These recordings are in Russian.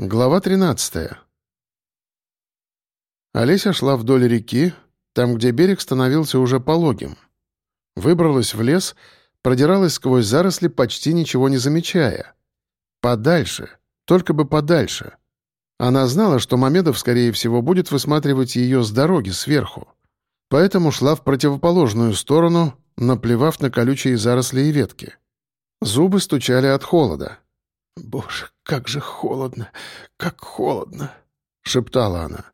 Глава 13. Олеся шла вдоль реки, там, где берег становился уже пологим. Выбралась в лес, продиралась сквозь заросли, почти ничего не замечая. Подальше, только бы подальше. Она знала, что Мамедов, скорее всего, будет высматривать ее с дороги сверху. Поэтому шла в противоположную сторону, наплевав на колючие заросли и ветки. Зубы стучали от холода. «Боже, как же холодно, как холодно!» — шептала она.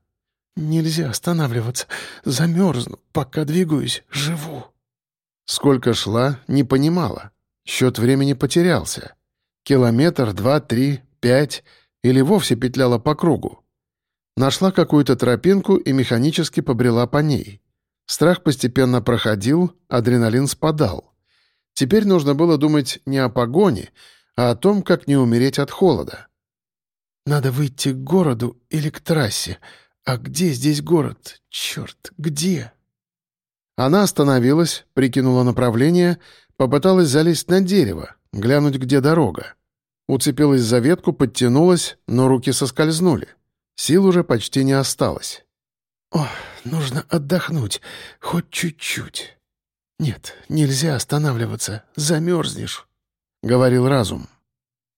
«Нельзя останавливаться. Замерзну. Пока двигаюсь, живу». Сколько шла, не понимала. Счет времени потерялся. Километр, два, три, пять или вовсе петляла по кругу. Нашла какую-то тропинку и механически побрела по ней. Страх постепенно проходил, адреналин спадал. Теперь нужно было думать не о погоне, а о том, как не умереть от холода. «Надо выйти к городу или к трассе. А где здесь город? Черт, где?» Она остановилась, прикинула направление, попыталась залезть на дерево, глянуть, где дорога. Уцепилась за ветку, подтянулась, но руки соскользнули. Сил уже почти не осталось. «О, нужно отдохнуть, хоть чуть-чуть. Нет, нельзя останавливаться, замерзнешь». — говорил разум.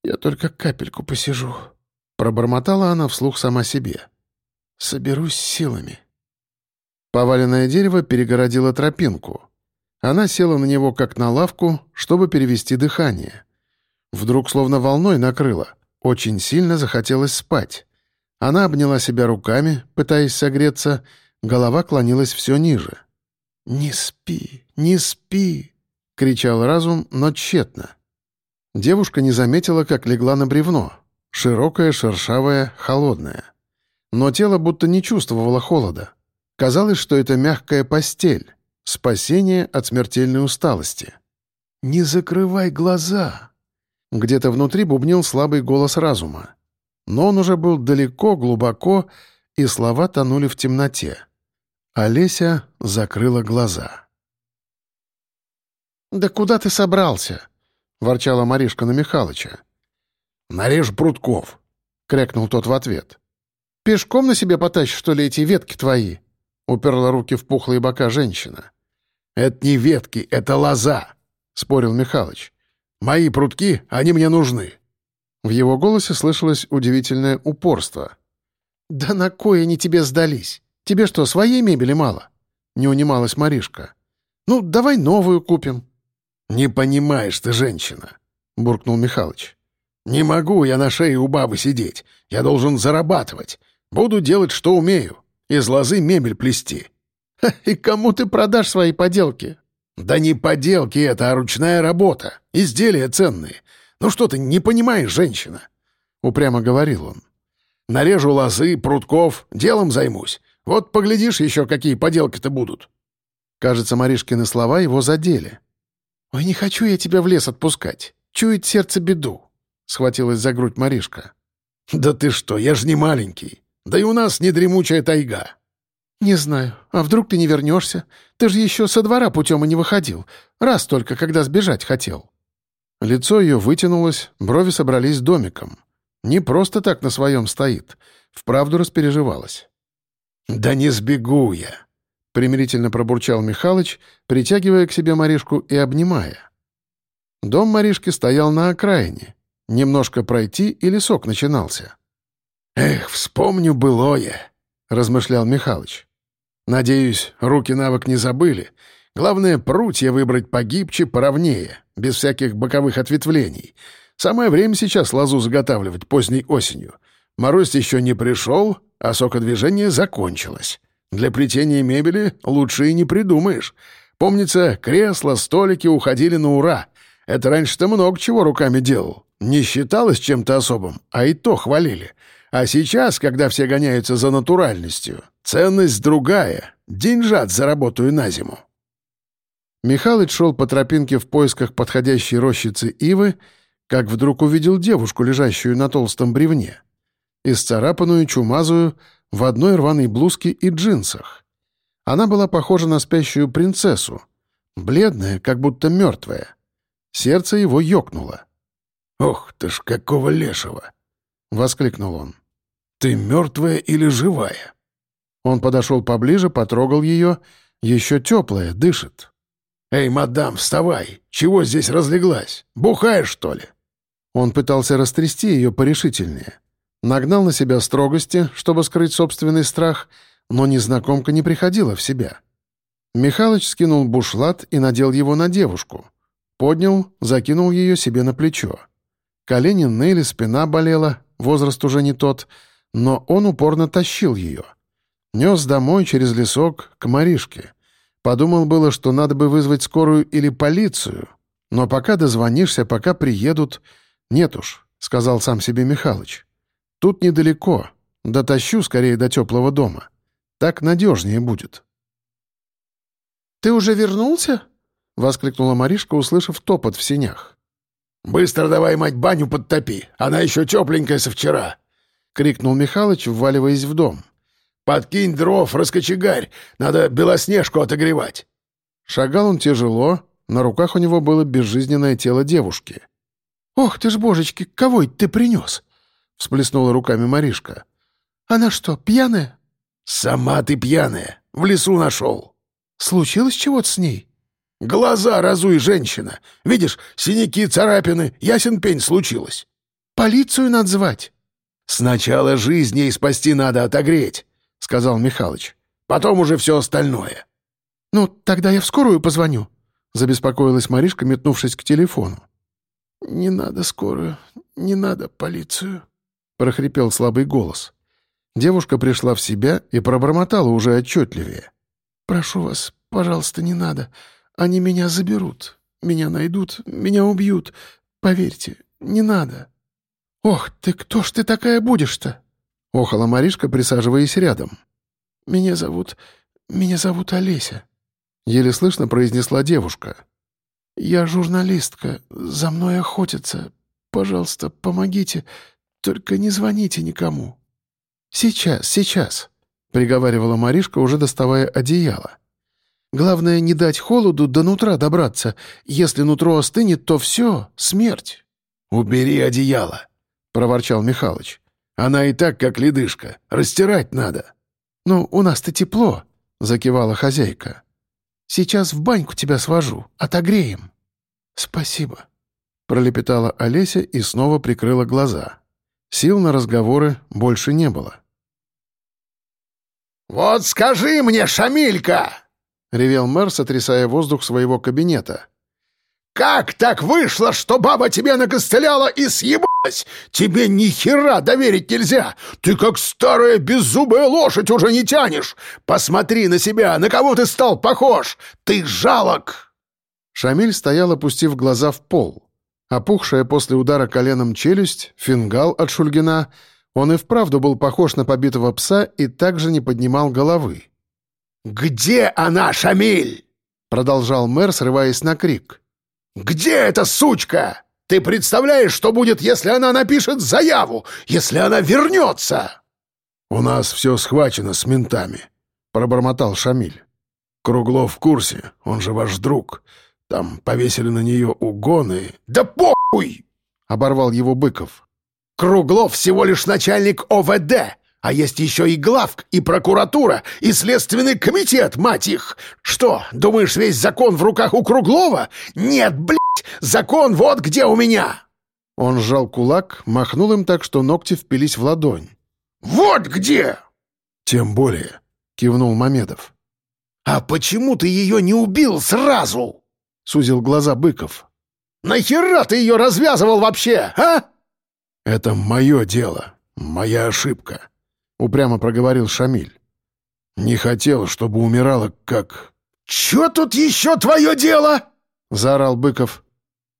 «Я только капельку посижу», — пробормотала она вслух сама себе. «Соберусь силами». Поваленное дерево перегородило тропинку. Она села на него, как на лавку, чтобы перевести дыхание. Вдруг словно волной накрыло. Очень сильно захотелось спать. Она обняла себя руками, пытаясь согреться, голова клонилась все ниже. «Не спи, не спи!» — кричал разум, но тщетно. Девушка не заметила, как легла на бревно. Широкое, шершавое, холодное. Но тело будто не чувствовало холода. Казалось, что это мягкая постель. Спасение от смертельной усталости. «Не закрывай глаза!» Где-то внутри бубнил слабый голос разума. Но он уже был далеко, глубоко, и слова тонули в темноте. Олеся закрыла глаза. «Да куда ты собрался?» Ворчала Маришка на Михалыча. «Нарежь прутков!» — крякнул тот в ответ. «Пешком на себе потащишь, что ли, эти ветки твои?» — уперла руки в пухлые бока женщина. «Это не ветки, это лоза!» — спорил Михалыч. «Мои прутки, они мне нужны!» В его голосе слышалось удивительное упорство. «Да на кое они тебе сдались? Тебе что, своей мебели мало?» — не унималась Маришка. «Ну, давай новую купим». «Не понимаешь ты, женщина», — буркнул Михалыч. «Не могу я на шее у бабы сидеть. Я должен зарабатывать. Буду делать, что умею. Из лозы мебель плести». «И кому ты продашь свои поделки?» «Да не поделки это, а ручная работа. Изделия ценные. Ну что ты, не понимаешь, женщина?» — упрямо говорил он. «Нарежу лозы, прутков, делом займусь. Вот поглядишь еще, какие поделки-то будут». Кажется, Маришкины слова его задели. «Ой, не хочу я тебя в лес отпускать. Чует сердце беду», — схватилась за грудь Маришка. «Да ты что, я ж не маленький. Да и у нас не дремучая тайга». «Не знаю. А вдруг ты не вернешься? Ты же еще со двора путем и не выходил. Раз только, когда сбежать хотел». Лицо ее вытянулось, брови собрались домиком. Не просто так на своем стоит. Вправду распереживалась. «Да не сбегу я. — примирительно пробурчал Михалыч, притягивая к себе Маришку и обнимая. Дом Маришки стоял на окраине. Немножко пройти, и лесок начинался. «Эх, вспомню былое», — размышлял Михалыч. «Надеюсь, руки навык не забыли. Главное, прутья выбрать погибче, поровнее, без всяких боковых ответвлений. Самое время сейчас лозу заготавливать поздней осенью. Мороз еще не пришел, а сокодвижение закончилось». Для плетения мебели лучше и не придумаешь. Помнится, кресла, столики уходили на ура. Это раньше-то много чего руками делал. Не считалось чем-то особым, а и то хвалили. А сейчас, когда все гоняются за натуральностью, ценность другая. Деньжат заработаю на зиму. Михалыч шел по тропинке в поисках подходящей рощицы ивы, как вдруг увидел девушку, лежащую на толстом бревне. Исцарапанную, чумазую, в одной рваной блузке и джинсах. Она была похожа на спящую принцессу, бледная, как будто мертвая. Сердце его ёкнуло. «Ох ты ж, какого лешего!» — воскликнул он. «Ты мертвая или живая?» Он подошел поближе, потрогал ее. Еще теплая, дышит. «Эй, мадам, вставай! Чего здесь разлеглась? Бухаешь, что ли?» Он пытался растрясти ее порешительнее. Нагнал на себя строгости, чтобы скрыть собственный страх, но незнакомка не приходила в себя. Михалыч скинул бушлат и надел его на девушку. Поднял, закинул ее себе на плечо. Колени ныли, спина болела, возраст уже не тот, но он упорно тащил ее. Нес домой через лесок к Маришке. Подумал было, что надо бы вызвать скорую или полицию, но пока дозвонишься, пока приедут... Нет уж, — сказал сам себе Михалыч. Тут недалеко. Дотащу скорее до теплого дома. Так надежнее будет. «Ты уже вернулся?» — воскликнула Маришка, услышав топот в синях. «Быстро давай, мать, баню подтопи! Она еще тепленькая со вчера!» — крикнул Михалыч, вваливаясь в дом. «Подкинь дров, раскочегарь! Надо белоснежку отогревать!» Шагал он тяжело, на руках у него было безжизненное тело девушки. «Ох ты ж, божечки, кого ты принес?» — всплеснула руками Маришка. «Она что, пьяная?» «Сама ты пьяная. В лесу нашел». «Случилось чего-то с ней?» «Глаза разуй, женщина. Видишь, синяки, царапины. Ясен пень случилось». «Полицию надо звать». «Сначала жизнь ей спасти надо отогреть», — сказал Михалыч. «Потом уже все остальное». «Ну, тогда я в скорую позвоню», — забеспокоилась Маришка, метнувшись к телефону. «Не надо скорую, не надо полицию», — прохрипел слабый голос. Девушка пришла в себя и пробормотала уже отчетливее. «Прошу вас, пожалуйста, не надо. Они меня заберут. Меня найдут, меня убьют. Поверьте, не надо». «Ох, ты кто ж ты такая будешь-то?» — охала Маришка, присаживаясь рядом. «Меня зовут... меня зовут Олеся», — еле слышно произнесла девушка. «Я журналистка, за мной охотятся. Пожалуйста, помогите, только не звоните никому». «Сейчас, сейчас», — приговаривала Маришка, уже доставая одеяло. «Главное, не дать холоду до нутра добраться. Если нутро остынет, то все, смерть». «Убери одеяло», — проворчал Михалыч. «Она и так как ледышка. Растирать надо». «Ну, у нас-то тепло», — закивала хозяйка. «Сейчас в баньку тебя свожу, отогреем». «Спасибо», — пролепетала Олеся и снова прикрыла глаза. Сил на разговоры больше не было. «Вот скажи мне, Шамилька!» — ревел мэр, сотрясая воздух своего кабинета. «Как так вышло, что баба тебе накостыляла и съебалась? Тебе ни хера доверить нельзя! Ты как старая беззубая лошадь уже не тянешь! Посмотри на себя, на кого ты стал похож! Ты жалок!» Шамиль стоял, опустив глаза в пол. Опухшая после удара коленом челюсть, фингал от Шульгина — он и вправду был похож на побитого пса и также не поднимал головы. «Где она, Шамиль?» — продолжал мэр, срываясь на крик. «Где эта сучка? Ты представляешь, что будет, если она напишет заяву, если она вернется?» «У нас все схвачено с ментами», — пробормотал Шамиль. «Круглов в курсе, он же ваш друг. Там повесили на нее угоны». «Да похуй!» — оборвал его Быков. Круглов всего лишь начальник ОВД, а есть еще и главк, и прокуратура, и следственный комитет, мать их! Что, думаешь, весь закон в руках у Круглова? Нет, блядь, закон вот где у меня!» Он сжал кулак, махнул им так, что ногти впились в ладонь. «Вот где!» «Тем более», — кивнул Мамедов. «А почему ты ее не убил сразу?» — сузил глаза Быков. «Нахера ты ее развязывал вообще, а?» «Это мое дело, моя ошибка», — упрямо проговорил Шамиль. «Не хотел, чтобы умирала как...» «Чё тут еще твое дело?» — заорал Быков.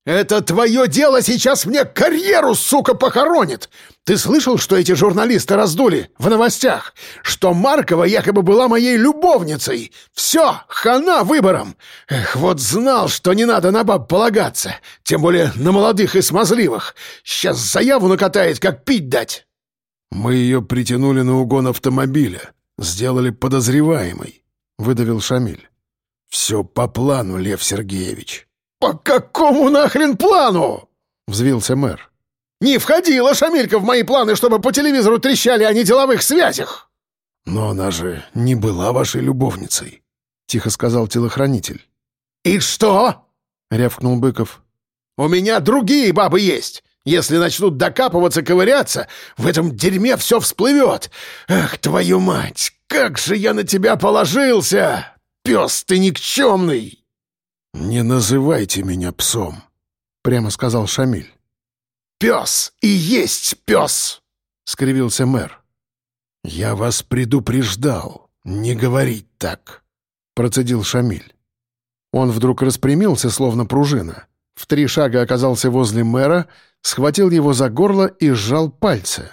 «Это твое дело сейчас мне карьеру, сука, похоронит! Ты слышал, что эти журналисты раздули в новостях? Что Маркова якобы была моей любовницей? Все, хана выбором! Эх, вот знал, что не надо на баб полагаться, тем более на молодых и смазливых. Сейчас заяву накатает, как пить дать!» «Мы ее притянули на угон автомобиля, сделали подозреваемой», — выдавил Шамиль. «Все по плану, Лев Сергеевич». «По какому нахрен плану?» — взвился мэр. Не входила Шамилька в мои планы, чтобы по телевизору трещали о неделовых связях!» «Но она же не была вашей любовницей», — тихо сказал телохранитель. «И что?» — рявкнул Быков. «У меня другие бабы есть. Если начнут докапываться, ковыряться, в этом дерьме все всплывет. Ах, твою мать, как же я на тебя положился! Пес ты никчемный!» «Не называйте меня псом», — прямо сказал Шамиль. «Пес и есть пес!» — скривился мэр. «Я вас предупреждал, не говорить так», — процедил Шамиль. Он вдруг распрямился, словно пружина. В три шага оказался возле мэра, схватил его за горло и сжал пальцы.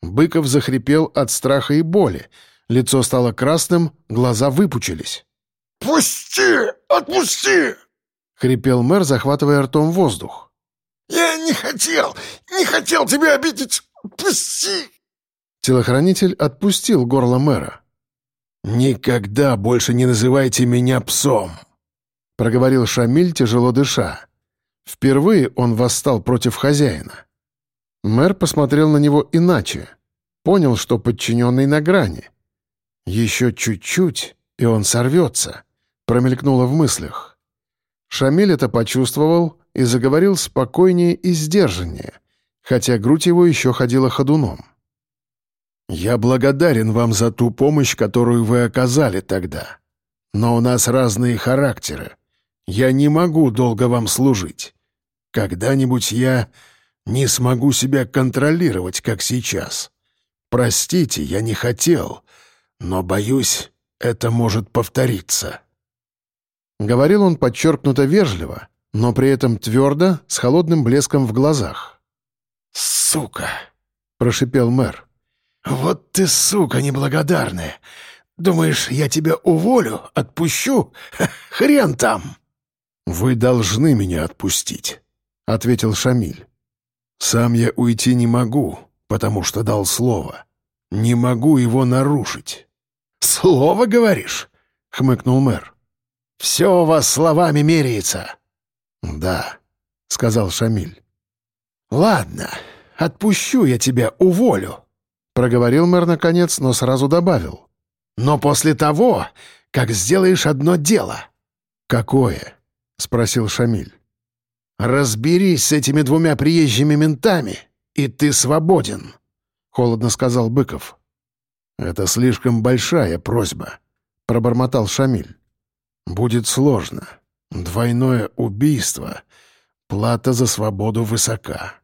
Быков захрипел от страха и боли. Лицо стало красным, глаза выпучились. «Пусти! Отпусти!» — хрипел мэр, захватывая ртом воздух. «Я не хотел! Не хотел тебя обидеть! Пусти!» Телохранитель отпустил горло мэра. «Никогда больше не называйте меня псом!» — проговорил Шамиль, тяжело дыша. Впервые он восстал против хозяина. Мэр посмотрел на него иначе. Понял, что подчиненный на грани. Еще чуть-чуть, и он сорвется, промелькнуло в мыслях. Шамиль это почувствовал и заговорил спокойнее и сдержаннее, хотя грудь его еще ходила ходуном. «Я благодарен вам за ту помощь, которую вы оказали тогда. Но у нас разные характеры. Я не могу долго вам служить. Когда-нибудь я не смогу себя контролировать, как сейчас. Простите, я не хотел, но, боюсь, это может повториться». Говорил он подчеркнуто вежливо, но при этом твердо, с холодным блеском в глазах. «Сука!» — прошипел мэр. «Вот ты, сука, неблагодарная! Думаешь, я тебя уволю, отпущу? Хрен там!» «Вы должны меня отпустить», — ответил Шамиль. «Сам я уйти не могу, потому что дал слово. Не могу его нарушить». «Слово, говоришь?» — хмыкнул мэр. «Все у вас словами меряется». «Да», — сказал Шамиль. «Ладно, отпущу я тебя, уволю», — проговорил мэр наконец, но сразу добавил. «Но после того, как сделаешь одно дело». «Какое?» — спросил Шамиль. «Разберись с этими двумя приезжими ментами, и ты свободен», — холодно сказал Быков. «Это слишком большая просьба», — пробормотал Шамиль. «Будет сложно. Двойное убийство. Плата за свободу высока».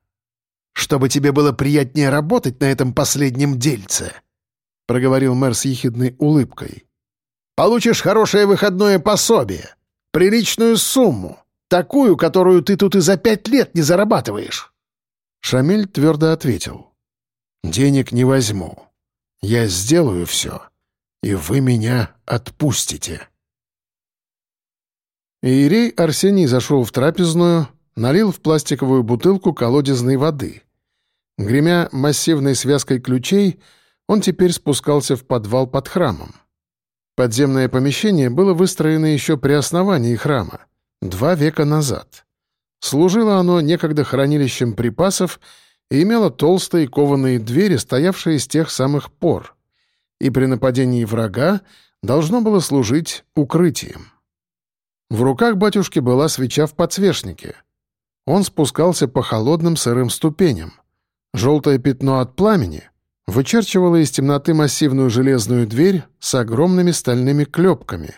«Чтобы тебе было приятнее работать на этом последнем дельце», — проговорил мэр с ехидной улыбкой. «Получишь хорошее выходное пособие, приличную сумму, такую, которую ты тут и за пять лет не зарабатываешь». Шамиль твердо ответил. «Денег не возьму. Я сделаю все, и вы меня отпустите». Иерей Арсений зашел в трапезную, налил в пластиковую бутылку колодезной воды. Гремя массивной связкой ключей, он теперь спускался в подвал под храмом. Подземное помещение было выстроено еще при основании храма, два века назад. Служило оно некогда хранилищем припасов и имело толстые кованые двери, стоявшие с тех самых пор, и при нападении врага должно было служить укрытием. В руках батюшки была свеча в подсвечнике. Он спускался по холодным сырым ступеням. Желтое пятно от пламени вычерчивало из темноты массивную железную дверь с огромными стальными клепками.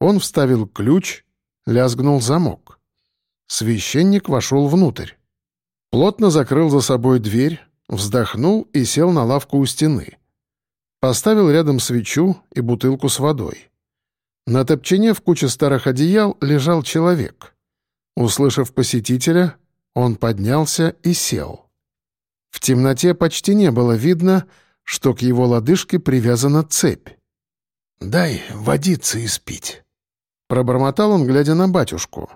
Он вставил ключ, лязгнул замок. Священник вошел внутрь. Плотно закрыл за собой дверь, вздохнул и сел на лавку у стены. Поставил рядом свечу и бутылку с водой. На топчине в куче старых одеял лежал человек. Услышав посетителя, он поднялся и сел. В темноте почти не было видно, что к его лодыжке привязана цепь. «Дай водиться и спить», — пробормотал он, глядя на батюшку.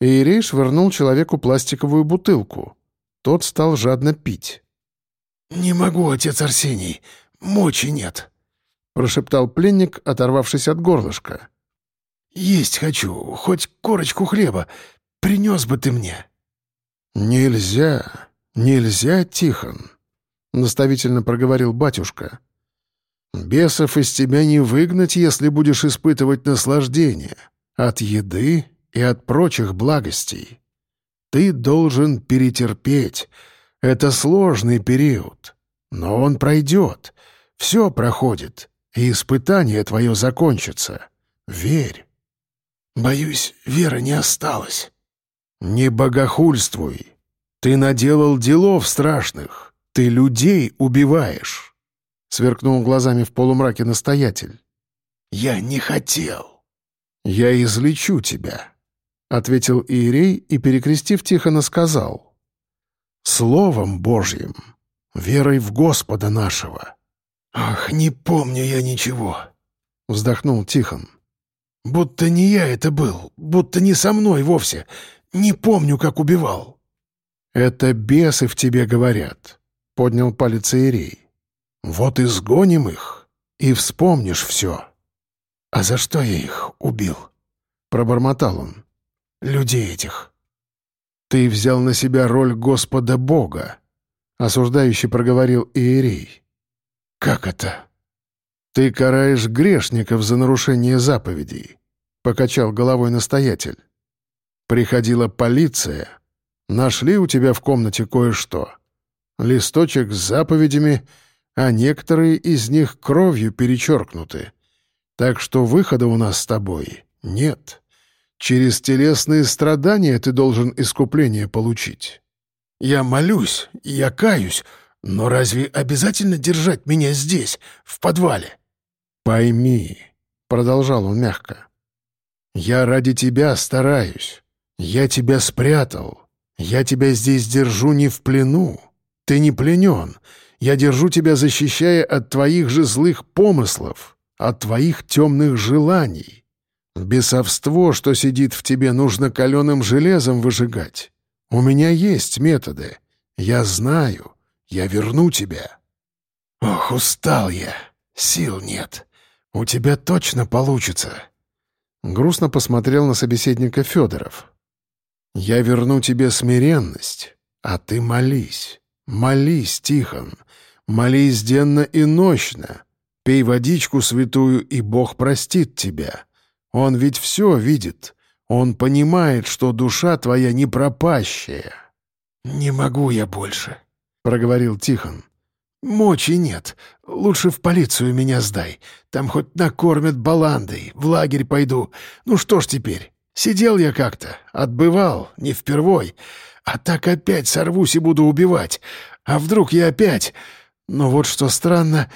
Иерей швырнул человеку пластиковую бутылку. Тот стал жадно пить. «Не могу, отец Арсений, мочи нет», — прошептал пленник, оторвавшись от горлышка. «Есть хочу, хоть корочку хлеба. Принес бы ты мне». «Нельзя, нельзя, Тихон», — наставительно проговорил батюшка. «Бесов из тебя не выгнать, если будешь испытывать наслаждение от еды и от прочих благостей. Ты должен перетерпеть. Это сложный период, но он пройдет. Все проходит, и испытание твое закончится. Верь». «Боюсь, веры не осталось». «Не богохульствуй. Ты наделал делов страшных. Ты людей убиваешь», — сверкнул глазами в полумраке настоятель. «Я не хотел». «Я излечу тебя», — ответил Иерей и, перекрестив Тихона, сказал. «Словом Божьим, верой в Господа нашего». «Ах, не помню я ничего», — вздохнул Тихон. «Будто не я это был, будто не со мной вовсе. Не помню, как убивал». «Это бесы в тебе говорят», — поднял палец Иерей. «Вот и сгоним их, и вспомнишь все». «А за что я их убил?» — пробормотал он. «Людей этих». «Ты взял на себя роль Господа Бога», — осуждающий проговорил Иерей. «Как это?» «Ты караешь грешников за нарушение заповедей», — покачал головой настоятель. «Приходила полиция. Нашли у тебя в комнате кое-что. Листочек с заповедями, а некоторые из них кровью перечеркнуты. Так что выхода у нас с тобой нет. Через телесные страдания ты должен искупление получить». «Я молюсь, я каюсь, но разве обязательно держать меня здесь, в подвале?» «Пойми», — продолжал он мягко, — «я ради тебя стараюсь. Я тебя спрятал. Я тебя здесь держу не в плену. Ты не пленен. Я держу тебя, защищая от твоих же злых помыслов, от твоих темных желаний. Бесовство, что сидит в тебе, нужно каленым железом выжигать. У меня есть методы. Я знаю. Я верну тебя». «Ох, устал я. Сил нет. «У тебя точно получится!» Грустно посмотрел на собеседника Федоров. «Я верну тебе смиренность, а ты молись. Молись, Тихон. Молись денно и нощно. Пей водичку святую, и Бог простит тебя. Он ведь все видит. Он понимает, что душа твоя не пропащая». «Не могу я больше», — проговорил Тихон. «Мочи нет. Лучше в полицию меня сдай. Там хоть накормят баландой, в лагерь пойду. Ну что ж теперь? Сидел я как-то, отбывал, не впервой. А так опять сорвусь и буду убивать. А вдруг я опять... Но вот что странно,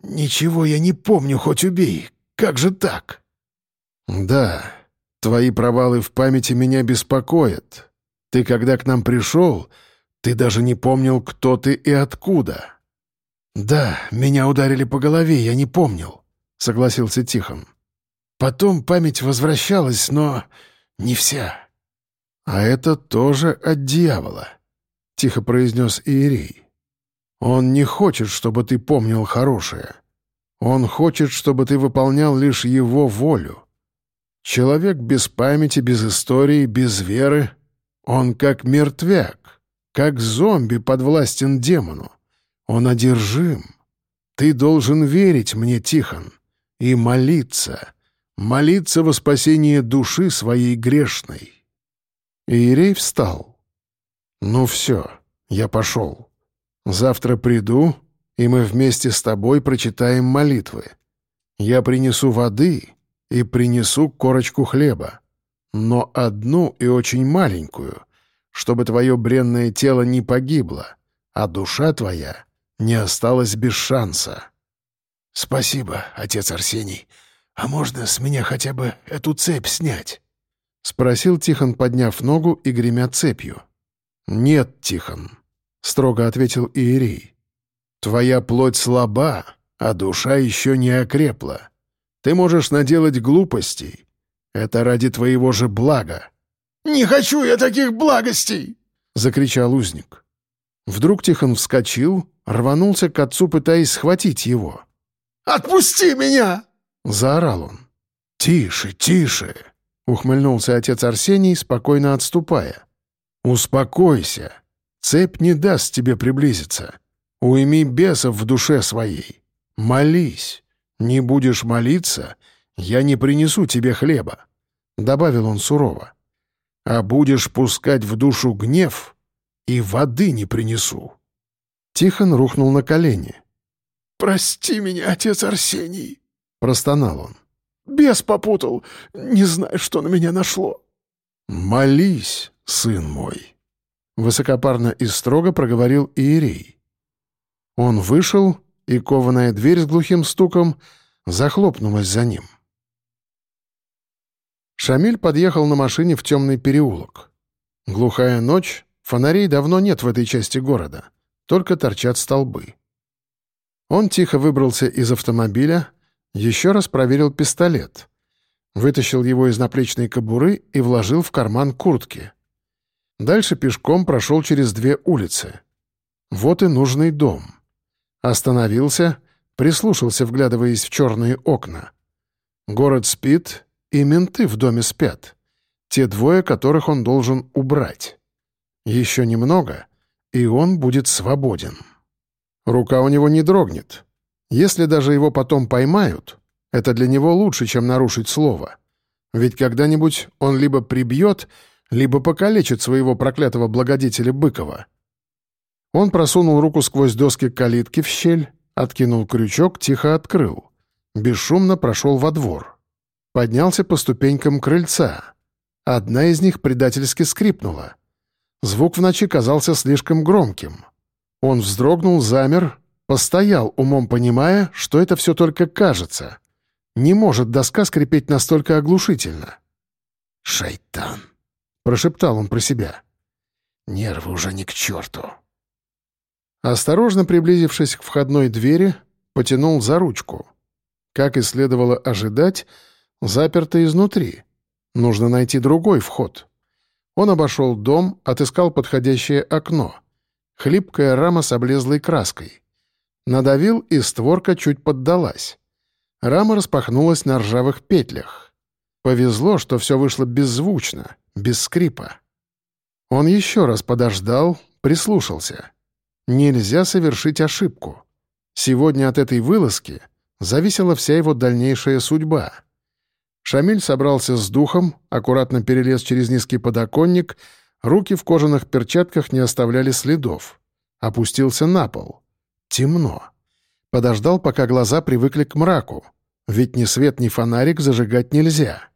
ничего я не помню, хоть убей. Как же так?» «Да, твои провалы в памяти меня беспокоят. Ты, когда к нам пришел, ты даже не помнил, кто ты и откуда». «Да, меня ударили по голове, я не помнил», — согласился Тихон. «Потом память возвращалась, но не вся». «А это тоже от дьявола», — тихо произнес Иерей. «Он не хочет, чтобы ты помнил хорошее. Он хочет, чтобы ты выполнял лишь его волю. Человек без памяти, без истории, без веры, он как мертвяк, как зомби подвластен демону. Он одержим. Ты должен верить мне, Тихон, и молиться, молиться во спасение души своей грешной». Иерей встал. «Ну все, я пошел. Завтра приду, и мы вместе с тобой прочитаем молитвы. Я принесу воды и принесу корочку хлеба, но одну и очень маленькую, чтобы твое бренное тело не погибло, а душа твоя не осталось без шанса. «Спасибо, отец Арсений. А можно с меня хотя бы эту цепь снять?» — спросил Тихон, подняв ногу и гремя цепью. «Нет, Тихон», — строго ответил Иерей. «Твоя плоть слаба, а душа еще не окрепла. Ты можешь наделать глупостей. Это ради твоего же блага». «Не хочу я таких благостей!» — закричал узник. Вдруг Тихон вскочил, рванулся к отцу, пытаясь схватить его. «Отпусти меня!» — заорал он. «Тише, тише!» — ухмыльнулся отец Арсений, спокойно отступая. «Успокойся. Цепь не даст тебе приблизиться. Уйми бесов в душе своей. Молись. Не будешь молиться, я не принесу тебе хлеба», — добавил он сурово. «А будешь пускать в душу гнев, и воды не принесу». Тихон рухнул на колени. «Прости меня, отец Арсений», — простонал он. «Бес попутал, не знаю, что на меня нашло». «Молись, сын мой», — высокопарно и строго проговорил Иерей. Он вышел, и кованая дверь с глухим стуком захлопнулась за ним. Шамиль подъехал на машине в темный переулок. Глухая ночь, фонарей давно нет в этой части города, только торчат столбы. Он тихо выбрался из автомобиля, еще раз проверил пистолет, вытащил его из наплечной кобуры и вложил в карман куртки. Дальше пешком прошел через две улицы. Вот и нужный дом. Остановился, прислушался, вглядываясь в черные окна. Город спит, и менты в доме спят. Те двое, которых он должен убрать. Еще немного, и он будет свободен. Рука у него не дрогнет. Если даже его потом поймают, это для него лучше, чем нарушить слово. Ведь когда-нибудь он либо прибьет, либо покалечит своего проклятого благодетеля Быкова. Он просунул руку сквозь доски калитки в щель, откинул крючок, тихо открыл. Бесшумно прошел во двор. Поднялся по ступенькам крыльца. Одна из них предательски скрипнула. Звук в ночи казался слишком громким. Он вздрогнул, замер, постоял, умом понимая, что это все только кажется. Не может доска скрипеть настолько оглушительно. «Шайтан!» — прошептал он про себя. «Нервы уже не к черту!» Осторожно приблизившись к входной двери, потянул за ручку. Как и следовало ожидать, заперто изнутри. Нужно найти другой вход. Он обошел дом, отыскал подходящее окно. Хлипкая рама с облезлой краской. Надавил, и створка чуть поддалась. Рама распахнулась на ржавых петлях. Повезло, что все вышло беззвучно, без скрипа. Он еще раз подождал, прислушался. Нельзя совершить ошибку. Сегодня от этой вылазки зависела вся его дальнейшая судьба. Шамиль собрался с духом, аккуратно перелез через низкий подоконник — Руки в кожаных перчатках не оставляли следов. Опустился на пол. Темно. Подождал, пока глаза привыкли к мраку. Ведь ни свет, ни фонарик зажигать нельзя.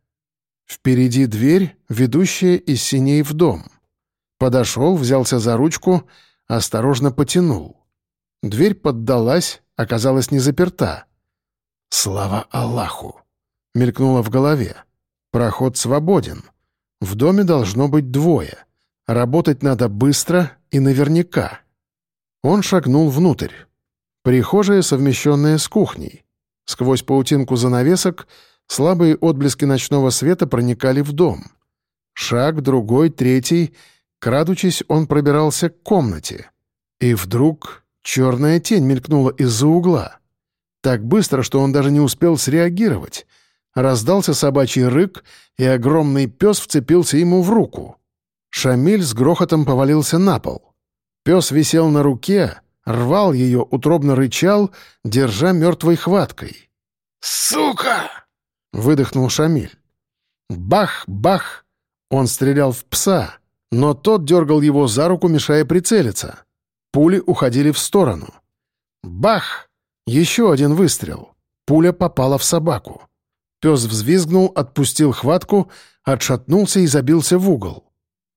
Впереди дверь, ведущая из синей в дом. Подошел, взялся за ручку, осторожно потянул. Дверь поддалась, оказалась не заперта. «Слава Аллаху!» — мелькнуло в голове. «Проход свободен. В доме должно быть двое. Работать надо быстро и наверняка. Он шагнул внутрь. Прихожая, совмещенная с кухней. Сквозь паутинку занавесок слабые отблески ночного света проникали в дом. Шаг, другой, третий. Крадучись, он пробирался к комнате. И вдруг черная тень мелькнула из-за угла. Так быстро, что он даже не успел среагировать. Раздался собачий рык, и огромный пес вцепился ему в руку. Шамиль с грохотом повалился на пол. Пес висел на руке, рвал ее, утробно рычал, держа мертвой хваткой. «Сука!» — выдохнул Шамиль. Бах, бах! Он стрелял в пса, но тот дергал его за руку, мешая прицелиться. Пули уходили в сторону. Бах! Еще один выстрел. Пуля попала в собаку. Пес взвизгнул, отпустил хватку, отшатнулся и забился в угол.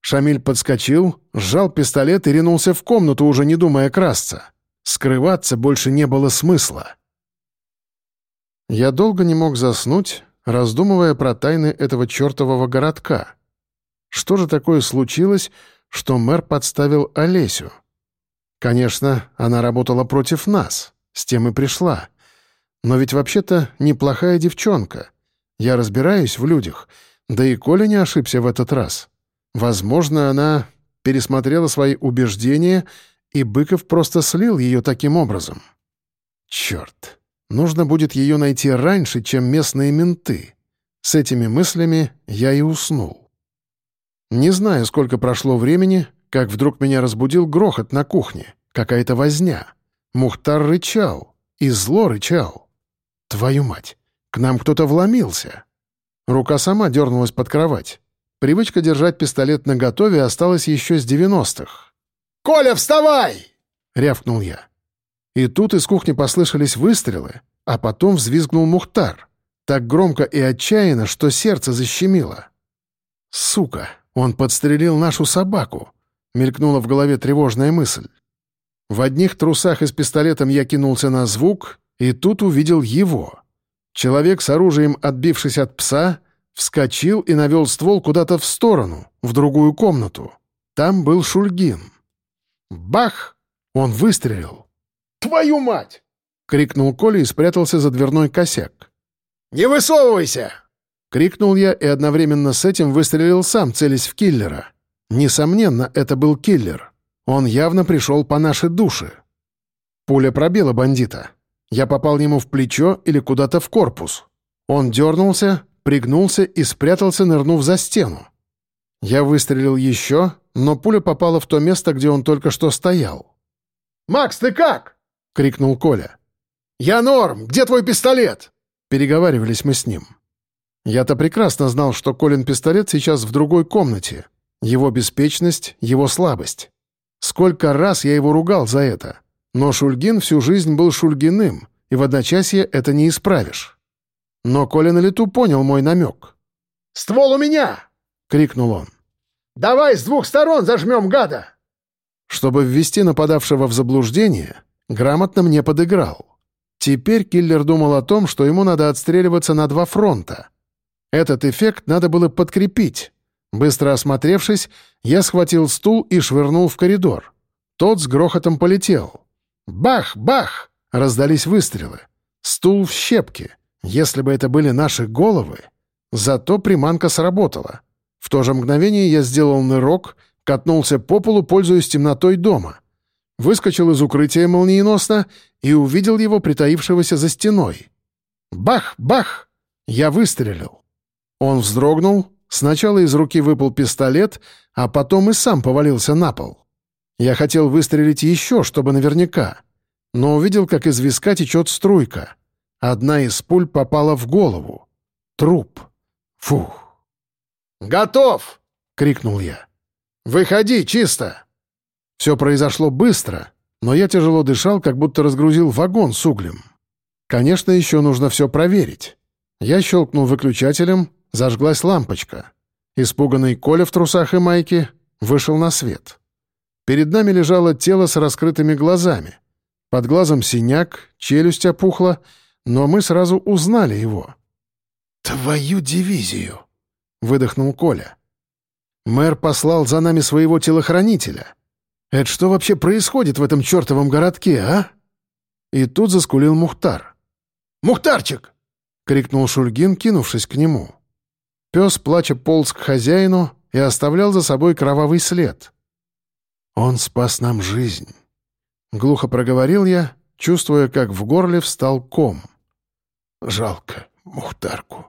Шамиль подскочил, сжал пистолет и ринулся в комнату, уже не думая красться. Скрываться больше не было смысла. Я долго не мог заснуть, раздумывая про тайны этого чертового городка. Что же такое случилось, что мэр подставил Олесю? Конечно, она работала против нас, с тем и пришла. Но ведь вообще-то неплохая девчонка. Я разбираюсь в людях, да и Коля не ошибся в этот раз. Возможно, она пересмотрела свои убеждения, и Быков просто слил ее таким образом. Черт, нужно будет ее найти раньше, чем местные менты. С этими мыслями я и уснул. Не знаю, сколько прошло времени, как вдруг меня разбудил грохот на кухне, какая-то возня. Мухтар рычал, и зло рычал. Твою мать, к нам кто-то вломился. Рука сама дернулась под кровать. Привычка держать пистолет наготове осталась еще с девяностых. «Коля, вставай!» — рявкнул я. И тут из кухни послышались выстрелы, а потом взвизгнул Мухтар. Так громко и отчаянно, что сердце защемило. «Сука, он подстрелил нашу собаку!» — мелькнула в голове тревожная мысль. В одних трусах и с пистолетом я кинулся на звук, и тут увидел его. Человек с оружием, отбившись от пса, вскочил и навел ствол куда-то в сторону, в другую комнату. Там был Шульгин. Бах! Он выстрелил. «Твою мать!» — крикнул Коля и спрятался за дверной косяк. «Не высовывайся!» — крикнул я и одновременно с этим выстрелил сам, целясь в киллера. Несомненно, это был киллер. Он явно пришел по нашей душе. Пуля пробила бандита. Я попал ему в плечо или куда-то в корпус. Он дернулся, пригнулся и спрятался, нырнув за стену. Я выстрелил еще, но пуля попала в то место, где он только что стоял. «Макс, ты как?» — крикнул Коля. «Я норм! Где твой пистолет?» Переговаривались мы с ним. Я-то прекрасно знал, что Колин пистолет сейчас в другой комнате. Его беспечность, его слабость. Сколько раз я его ругал за это. Но Шульгин всю жизнь был Шульгиным, и в одночасье это не исправишь. Но Коля на лету понял мой намек. «Ствол у меня!» — крикнул он. «Давай с двух сторон зажмем гада!» Чтобы ввести нападавшего в заблуждение, грамотно мне подыграл. Теперь киллер думал о том, что ему надо отстреливаться на два фронта. Этот эффект надо было подкрепить. Быстро осмотревшись, я схватил стул и швырнул в коридор. Тот с грохотом полетел. Бах! Бах! Раздались выстрелы. Стул в щепки. Если бы это были наши головы... Зато приманка сработала. В то же мгновение я сделал нырок, катнулся по полу, пользуясь темнотой дома. Выскочил из укрытия молниеносно и увидел его, притаившегося за стеной. Бах! Бах! Я выстрелил. Он вздрогнул, сначала из руки выпал пистолет, а потом и сам повалился на пол. Я хотел выстрелить еще, чтобы наверняка, но увидел, как из виска течет струйка. Одна из пуль попала в голову. Труп. Фух. «Готов!» — крикнул я. «Выходи, чисто!» Все произошло быстро, но я тяжело дышал, как будто разгрузил вагон с углем. Конечно, еще нужно все проверить. Я щелкнул выключателем, зажглась лампочка. Испуганный Коля в трусах и майке вышел на свет. Перед нами лежало тело с раскрытыми глазами. Под глазом синяк, челюсть опухла, но мы сразу узнали его. «Твою дивизию!» — выдохнул Коля. «Мэр послал за нами своего телохранителя. Это что вообще происходит в этом чертовом городке, а?» И тут заскулил Мухтар. «Мухтарчик!» — крикнул Шульгин, кинувшись к нему. Пес, плача, полз к хозяину и оставлял за собой кровавый след. «Он спас нам жизнь», — глухо проговорил я, чувствуя, как в горле встал ком. «Жалко Мухтарку».